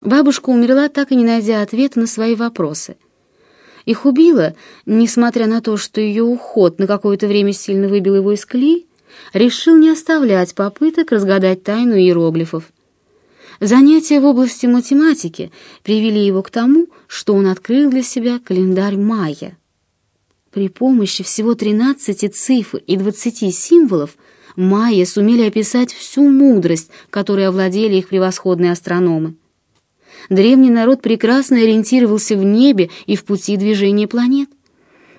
Бабушка умерла, так и не найдя ответа на свои вопросы. Их убила, несмотря на то, что ее уход на какое-то время сильно выбил его из колеи, решил не оставлять попыток разгадать тайну иероглифов. Занятия в области математики привели его к тому, что он открыл для себя календарь майя. При помощи всего 13 цифр и 20 символов майя сумели описать всю мудрость, которой овладели их превосходные астрономы. Древний народ прекрасно ориентировался в небе и в пути движения планет.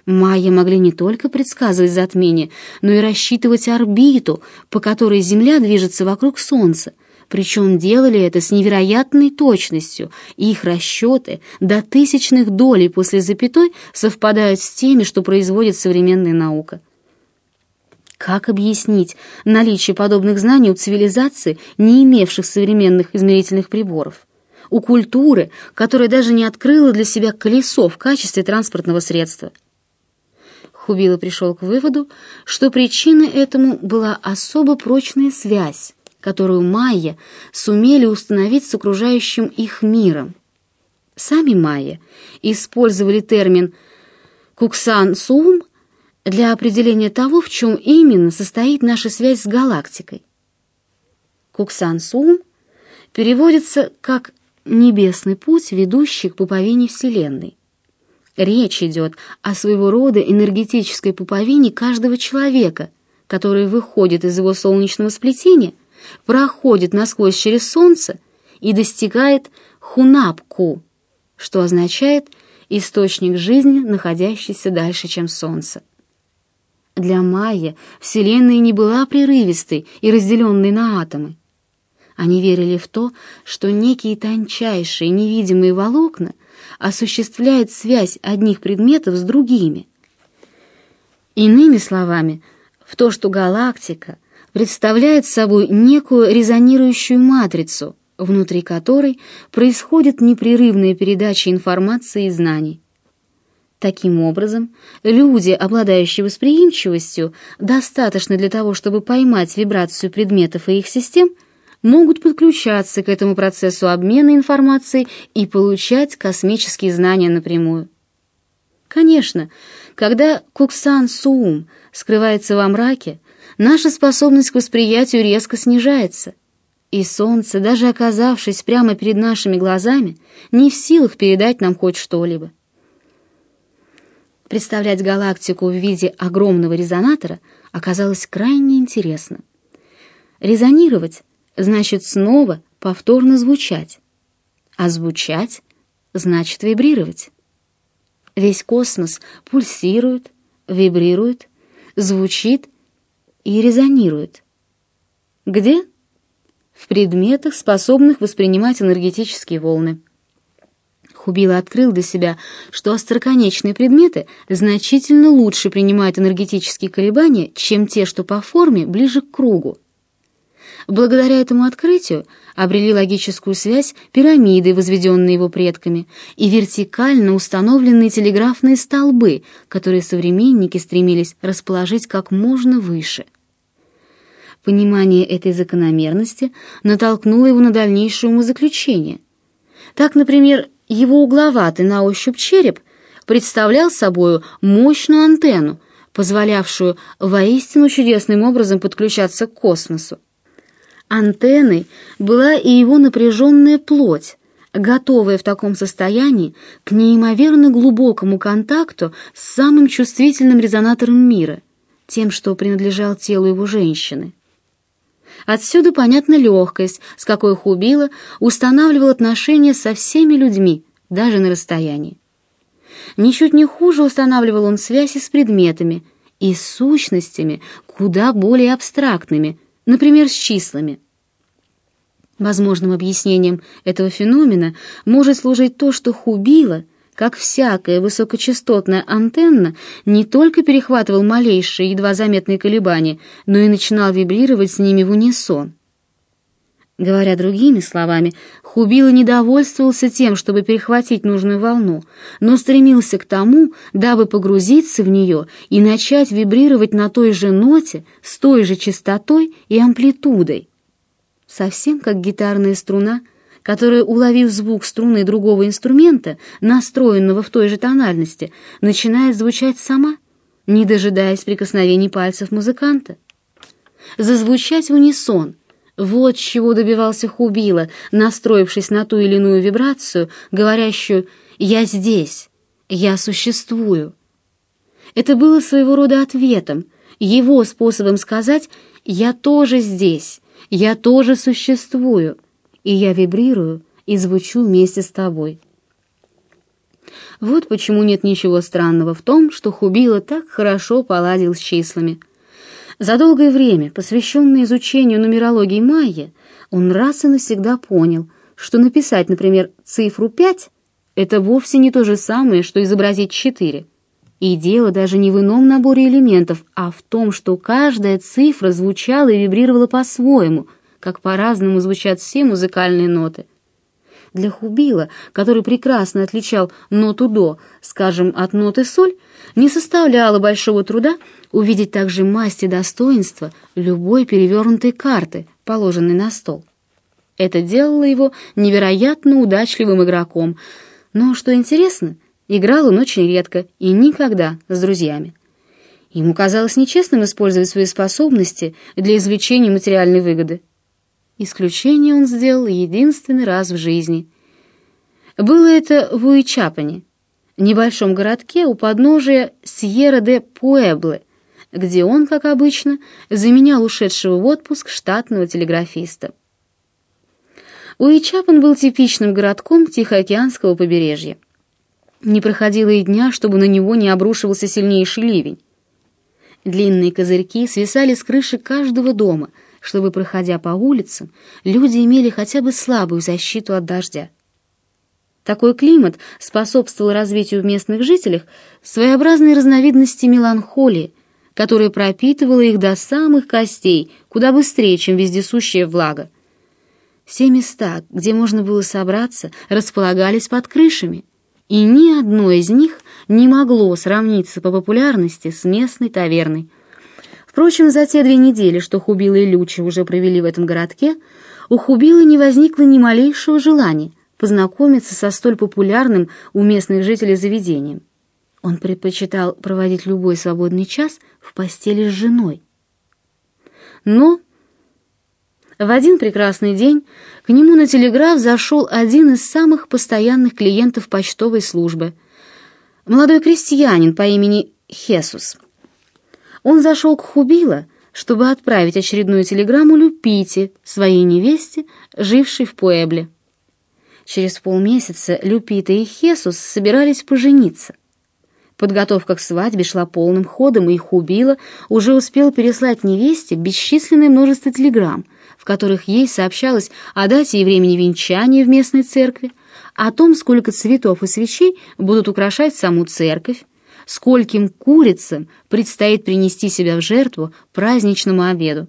Майя могли не только предсказывать затмение, но и рассчитывать орбиту, по которой Земля движется вокруг Солнца, причем делали это с невероятной точностью, и их расчеты до тысячных долей после запятой совпадают с теми, что производит современная наука. Как объяснить наличие подобных знаний у цивилизаций, не имевших современных измерительных приборов? У культуры, которая даже не открыла для себя колесо в качестве транспортного средства? Хубила пришел к выводу, что причиной этому была особо прочная связь, которую майя сумели установить с окружающим их миром. Сами майя использовали термин «куксан-сум» для определения того, в чем именно состоит наша связь с галактикой. Куксан-сум переводится как «небесный путь, ведущий к пуповине Вселенной». Речь идет о своего рода энергетической пуповине каждого человека, который выходит из его солнечного сплетения – проходит насквозь через Солнце и достигает Хунапку, что означает «источник жизни, находящийся дальше, чем Солнце». Для Майя Вселенная не была прерывистой и разделенной на атомы. Они верили в то, что некие тончайшие невидимые волокна осуществляют связь одних предметов с другими. Иными словами, в то, что галактика — представляет собой некую резонирующую матрицу, внутри которой происходит непрерывная передача информации и знаний. Таким образом, люди, обладающие восприимчивостью, достаточно для того, чтобы поймать вибрацию предметов и их систем, могут подключаться к этому процессу обмена информацией и получать космические знания напрямую. Конечно, когда Куксан Суум скрывается во мраке, наша способность к восприятию резко снижается, и солнце, даже оказавшись прямо перед нашими глазами, не в силах передать нам хоть что-либо. Представлять галактику в виде огромного резонатора оказалось крайне интересно. Резонировать значит снова повторно звучать, а звучать значит вибрировать. Весь космос пульсирует, вибрирует, звучит и резонирует. Где? В предметах, способных воспринимать энергетические волны. Хубила открыл для себя, что остроконечные предметы значительно лучше принимают энергетические колебания, чем те, что по форме ближе к кругу. Благодаря этому открытию обрели логическую связь пирамиды, возведенные его предками, и вертикально установленные телеграфные столбы, которые современники стремились расположить как можно выше. Понимание этой закономерности натолкнуло его на дальнейшее умозаключение. Так, например, его угловатый на ощупь череп представлял собою мощную антенну, позволявшую воистину чудесным образом подключаться к космосу. Антенной была и его напряженная плоть, готовая в таком состоянии к неимоверно глубокому контакту с самым чувствительным резонатором мира, тем, что принадлежал телу его женщины. Отсюда понятна легкость, с какой Хубила устанавливал отношения со всеми людьми, даже на расстоянии. Ничуть не хуже устанавливал он связи с предметами и с сущностями куда более абстрактными – например, с числами. Возможным объяснением этого феномена может служить то, что Хубила, как всякая высокочастотная антенна, не только перехватывал малейшие, едва заметные колебания, но и начинал вибрировать с ними в унисон. Говоря другими словами, Хубила не довольствовался тем, чтобы перехватить нужную волну, но стремился к тому, дабы погрузиться в нее и начать вибрировать на той же ноте, с той же частотой и амплитудой. Совсем как гитарная струна, которая, уловив звук струны другого инструмента, настроенного в той же тональности, начинает звучать сама, не дожидаясь прикосновений пальцев музыканта. Зазвучать в унисон — вот чего добивался Хубила, настроившись на ту или иную вибрацию, говорящую «я здесь», «я существую». Это было своего рода ответом, его способом сказать «я тоже здесь», «я тоже существую», и я вибрирую и звучу вместе с тобой. Вот почему нет ничего странного в том, что Хубила так хорошо поладил с числами. За долгое время, посвященное изучению нумерологии майя, он раз и навсегда понял, что написать, например, цифру 5 — это вовсе не то же самое, что изобразить 4. И дело даже не в ином наборе элементов, а в том, что каждая цифра звучала и вибрировала по-своему — как по-разному звучат все музыкальные ноты. Для Хубила, который прекрасно отличал ноту «до», скажем, от ноты «соль», не составляло большого труда увидеть также масть и достоинство любой перевернутой карты, положенной на стол. Это делало его невероятно удачливым игроком, но, что интересно, играл он очень редко и никогда с друзьями. Ему казалось нечестным использовать свои способности для извлечения материальной выгоды. Исключение он сделал единственный раз в жизни. Было это в Уичапане, небольшом городке у подножия Сьерра-де-Пуэбле, где он, как обычно, заменял ушедшего в отпуск штатного телеграфиста. Уичапан был типичным городком Тихоокеанского побережья. Не проходило и дня, чтобы на него не обрушивался сильнейший ливень. Длинные козырьки свисали с крыши каждого дома — чтобы, проходя по улицам, люди имели хотя бы слабую защиту от дождя. Такой климат способствовал развитию в местных жителях своеобразной разновидности меланхолии, которая пропитывала их до самых костей, куда быстрее, чем вездесущая влага. Все места, где можно было собраться, располагались под крышами, и ни одно из них не могло сравниться по популярности с местной таверной – Впрочем, за те две недели, что Хубила и Лючи уже провели в этом городке, у Хубилы не возникло ни малейшего желания познакомиться со столь популярным у местных жителей заведением. Он предпочитал проводить любой свободный час в постели с женой. Но в один прекрасный день к нему на телеграф зашел один из самых постоянных клиентов почтовой службы, молодой крестьянин по имени Хесус — он зашел к Хубила, чтобы отправить очередную телеграмму Люпите, своей невесте, жившей в Пуэбле. Через полмесяца Люпита и Хесус собирались пожениться. Подготовка к свадьбе шла полным ходом, и Хубила уже успел переслать невесте бесчисленное множество телеграмм, в которых ей сообщалось о дате и времени венчания в местной церкви, о том, сколько цветов и свечей будут украшать саму церковь, скольким курицам предстоит принести себя в жертву праздничному обеду.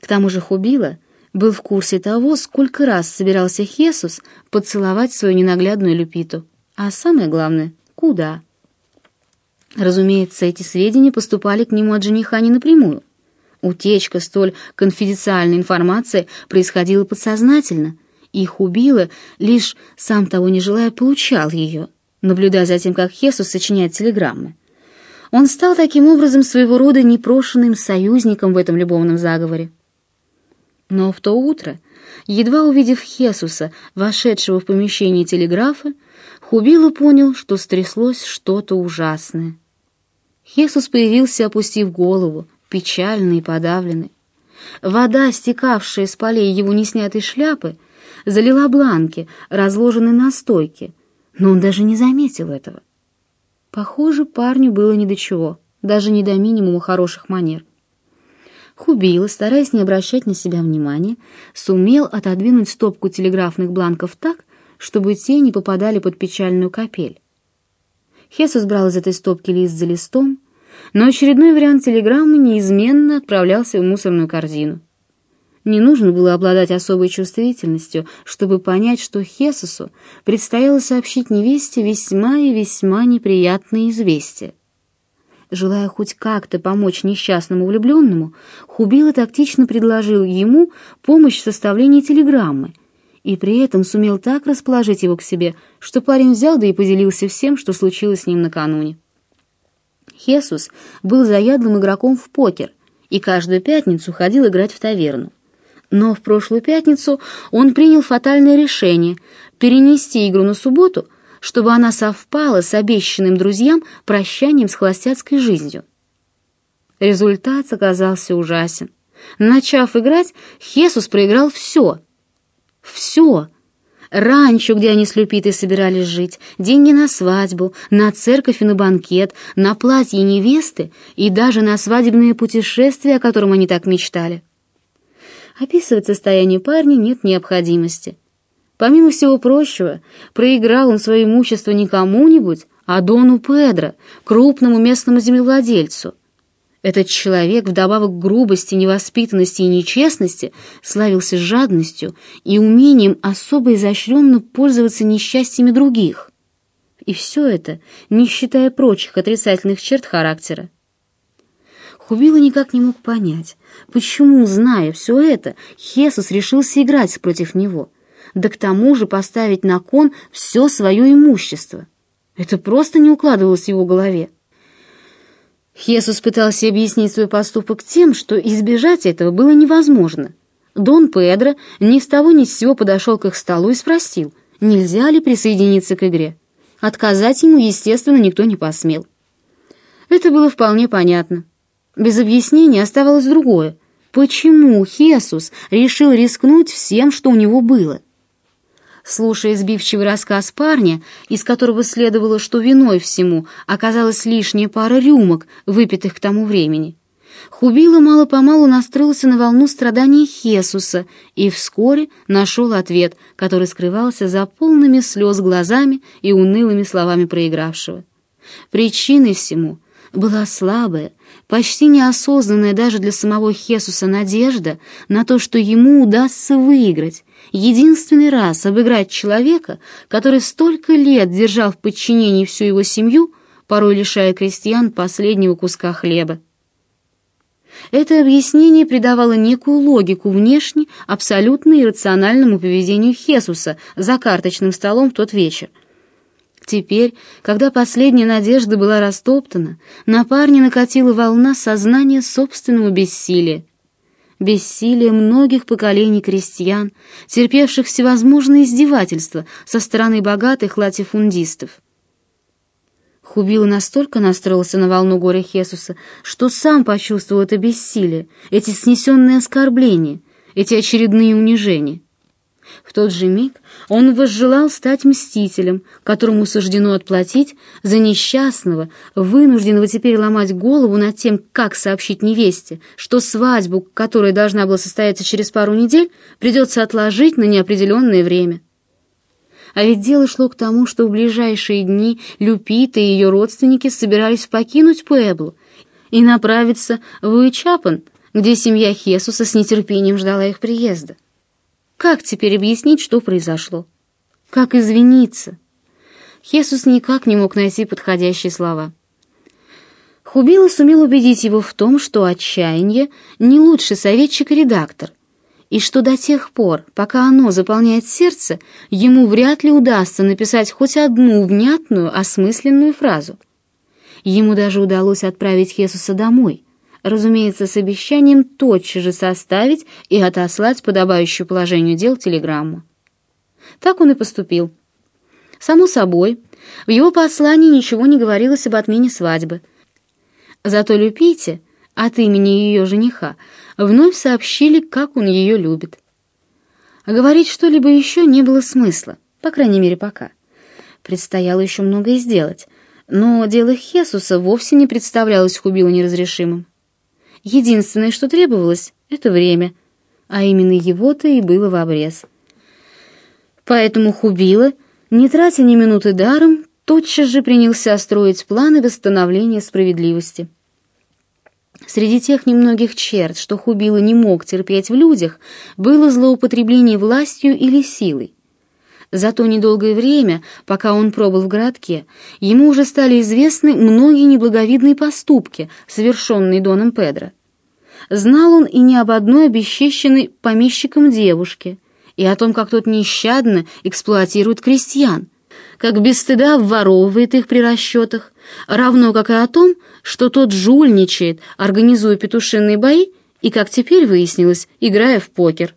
К тому же Хубила был в курсе того, сколько раз собирался Хесус поцеловать свою ненаглядную Люпиту, а самое главное — куда. Разумеется, эти сведения поступали к нему от жениха не напрямую. Утечка столь конфиденциальной информации происходила подсознательно, и Хубила, лишь сам того не желая, получал ее — наблюдая за тем, как Хесус сочиняет телеграммы. Он стал таким образом своего рода непрошенным союзником в этом любовном заговоре. Но в то утро, едва увидев Хесуса, вошедшего в помещение телеграфа, Хубила понял, что стряслось что-то ужасное. Хесус появился, опустив голову, печальный и подавленный. Вода, стекавшая с полей его неснятой шляпы, залила бланки, разложенные на стойке — но он даже не заметил этого. Похоже, парню было ни до чего, даже не до минимума хороших манер. Хубила, стараясь не обращать на себя внимания, сумел отодвинуть стопку телеграфных бланков так, чтобы те не попадали под печальную капель. Хесус брал из этой стопки лист за листом, но очередной вариант телеграммы неизменно отправлялся в мусорную корзину. Не нужно было обладать особой чувствительностью, чтобы понять, что Хесусу предстояло сообщить невесте весьма и весьма неприятные известия. Желая хоть как-то помочь несчастному влюбленному, Хубила тактично предложил ему помощь в составлении телеграммы и при этом сумел так расположить его к себе, что парень взял да и поделился всем, что случилось с ним накануне. Хесус был заядлым игроком в покер и каждую пятницу ходил играть в таверну. Но в прошлую пятницу он принял фатальное решение перенести игру на субботу, чтобы она совпала с обещанным друзьям прощанием с холостяцкой жизнью. Результат оказался ужасен. Начав играть, Хесус проиграл все. Все. Ранчо, где они с Люпитой собирались жить, деньги на свадьбу, на церковь и на банкет, на платье невесты и даже на свадебное путешествие, о котором они так мечтали. Описывать состояние парня нет необходимости. Помимо всего прочего, проиграл он свое имущество не кому-нибудь, а Дону Педро, крупному местному землевладельцу — этот человек, вдобавок к грубости, невоспитанности и нечестности, славился жадностью и умением особо изощренно пользоваться несчастьями других. И все это, не считая прочих отрицательных черт характера. Хубила никак не мог понять, почему, зная все это, Хесус решился играть против него, да к тому же поставить на кон все свое имущество. Это просто не укладывалось в его голове. Хесус пытался объяснить свой поступок тем, что избежать этого было невозможно. Дон Педро ни с того ни с сего подошел к их столу и спросил, нельзя ли присоединиться к игре. Отказать ему, естественно, никто не посмел. Это было вполне понятно. Без объяснения оставалось другое. Почему Хесус решил рискнуть всем, что у него было? Слушая сбивчивый рассказ парня, из которого следовало, что виной всему оказалась лишняя пара рюмок, выпитых к тому времени, Хубила мало-помалу настроился на волну страданий Хесуса и вскоре нашел ответ, который скрывался за полными слез глазами и унылыми словами проигравшего. Причиной всему была слабая, почти неосознанная даже для самого Хесуса надежда на то, что ему удастся выиграть, единственный раз обыграть человека, который столько лет держал в подчинении всю его семью, порой лишая крестьян последнего куска хлеба. Это объяснение придавало некую логику внешне абсолютно иррациональному поведению Хесуса за карточным столом в тот вечер. Теперь, когда последняя надежда была растоптана, на парня накатила волна сознания собственного бессилия бессилие многих поколений крестьян, терпевших всевозможные издевательства со стороны богатых латифундистов. Хубила настолько настроился на волну горя Хесуса, что сам почувствовал это бессилие, эти снесенные оскорбления, эти очередные унижения. В тот же миг он возжелал стать мстителем, которому суждено отплатить за несчастного, вынужденного теперь ломать голову над тем, как сообщить невесте, что свадьбу, которая должна была состояться через пару недель, придется отложить на неопределенное время. А ведь дело шло к тому, что в ближайшие дни Люпита и ее родственники собирались покинуть Пуэблу и направиться в Уичапан, где семья Хесуса с нетерпением ждала их приезда. Как теперь объяснить, что произошло? Как извиниться? Хесус никак не мог найти подходящие слова. Хубила сумел убедить его в том, что отчаяние не лучший советчик и редактор, и что до тех пор, пока оно заполняет сердце, ему вряд ли удастся написать хоть одну внятную, осмысленную фразу. Ему даже удалось отправить Хесуса домой — разумеется, с обещанием тотчас же составить и отослать подобающую положению дел телеграмму. Так он и поступил. Само собой, в его послании ничего не говорилось об отмене свадьбы. Зато Люпите, от имени ее жениха, вновь сообщили, как он ее любит. говорить что-либо еще не было смысла, по крайней мере, пока. Предстояло еще многое сделать, но дело Хесуса вовсе не представлялось Хубилу неразрешимым. Единственное, что требовалось, — это время, а именно его-то и было в обрез. Поэтому Хубила, не тратя ни минуты даром, тотчас же принялся строить планы восстановления справедливости. Среди тех немногих черт, что Хубила не мог терпеть в людях, было злоупотребление властью или силой. За то недолгое время, пока он пробыл в городке, ему уже стали известны многие неблаговидные поступки, совершенные Доном Педро. Знал он и не об одной обесчещенной помещиком девушке, и о том, как тот нещадно эксплуатирует крестьян, как без стыда обворовывает их при расчетах, равно как и о том, что тот жульничает, организуя петушиные бои, и, как теперь выяснилось, играя в покер.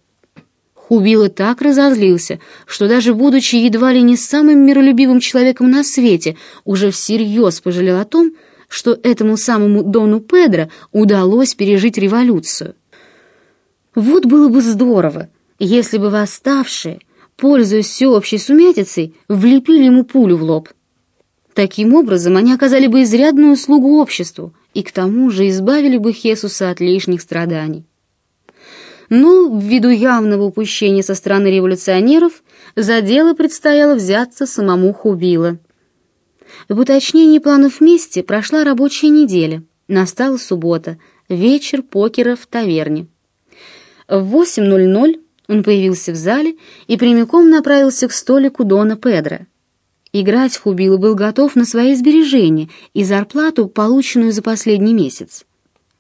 Хубила так разозлился, что даже будучи едва ли не самым миролюбивым человеком на свете, уже всерьез пожалел о том, что этому самому Дону Педро удалось пережить революцию. Вот было бы здорово, если бы восставшие, пользуясь всеобщей сумятицей, влепили ему пулю в лоб. Таким образом, они оказали бы изрядную услугу обществу и к тому же избавили бы Хесуса от лишних страданий. Но, ввиду явного упущения со стороны революционеров, за дело предстояло взяться самому Хубила. В уточнении планов вместе прошла рабочая неделя. Настала суббота, вечер покера в таверне. В 8.00 он появился в зале и прямиком направился к столику Дона Педро. Играть Хубило был готов на свои сбережения и зарплату, полученную за последний месяц.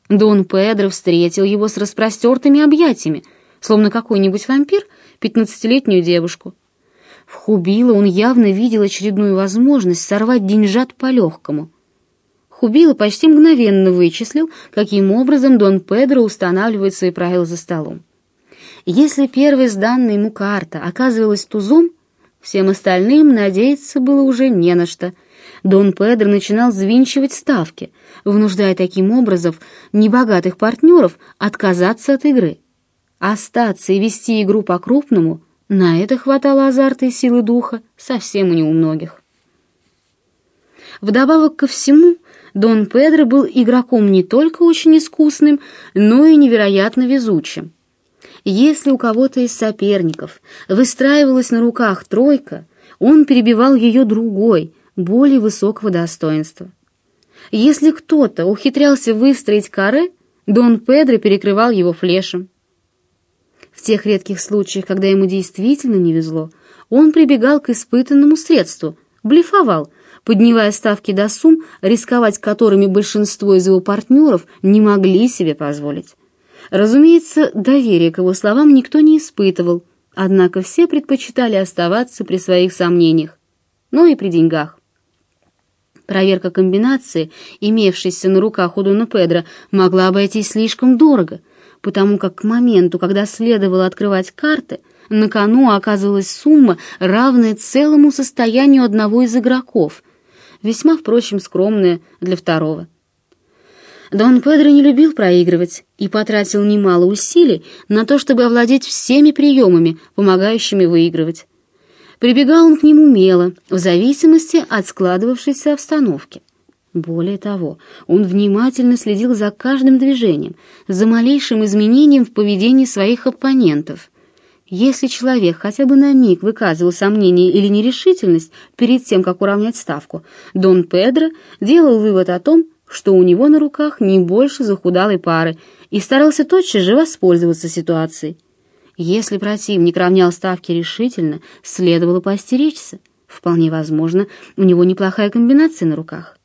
Дон Педро встретил его с распростертыми объятиями, словно какой-нибудь вампир, пятнадцатилетнюю девушку. В Хубило он явно видел очередную возможность сорвать деньжат по-легкому. Хубило почти мгновенно вычислил, каким образом Дон Педро устанавливает свои правила за столом. Если первая сданная ему карта оказывалась тузом, всем остальным надеяться было уже не на что. Дон Педро начинал звинчивать ставки, вынуждая таким образом небогатых партнеров отказаться от игры. Остаться и вести игру по-крупному — на это хватало азарта и силы духа совсем не у многих. Вдобавок ко всему, Дон Педро был игроком не только очень искусным, но и невероятно везучим. Если у кого-то из соперников выстраивалась на руках тройка, он перебивал ее другой, более высокого достоинства. Если кто-то ухитрялся выстроить каре, Дон Педро перекрывал его флешем. В тех редких случаях, когда ему действительно не везло, он прибегал к испытанному средству, блефовал, поднимая ставки до сумм, рисковать которыми большинство из его партнеров не могли себе позволить. Разумеется, доверия к его словам никто не испытывал, однако все предпочитали оставаться при своих сомнениях, но и при деньгах. Проверка комбинации, имевшейся на руках у Дона Педро, могла обойтись слишком дорого, потому как к моменту, когда следовало открывать карты, на кону оказывалась сумма, равная целому состоянию одного из игроков, весьма, впрочем, скромная для второго. Дон Педро не любил проигрывать и потратил немало усилий на то, чтобы овладеть всеми приемами, помогающими выигрывать. Прибегал он к ним умело, в зависимости от складывавшейся обстановки. Более того, он внимательно следил за каждым движением, за малейшим изменением в поведении своих оппонентов. Если человек хотя бы на миг выказывал сомнение или нерешительность перед тем, как уравнять ставку, Дон Педро делал вывод о том, что у него на руках не больше захудалой пары, и старался тотчас же воспользоваться ситуацией. Если противник равнял ставки решительно, следовало поостеречься. Вполне возможно, у него неплохая комбинация на руках.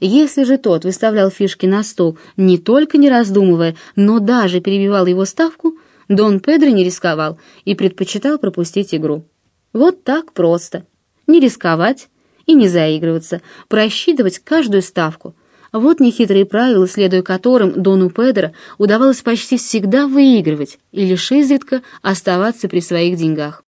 Если же тот выставлял фишки на стол, не только не раздумывая, но даже перебивал его ставку, Дон Педро не рисковал и предпочитал пропустить игру. Вот так просто. Не рисковать, и не заигрываться, просчитывать каждую ставку. Вот нехитрые правила, следуя которым Дону Педро удавалось почти всегда выигрывать и лишь изредка оставаться при своих деньгах.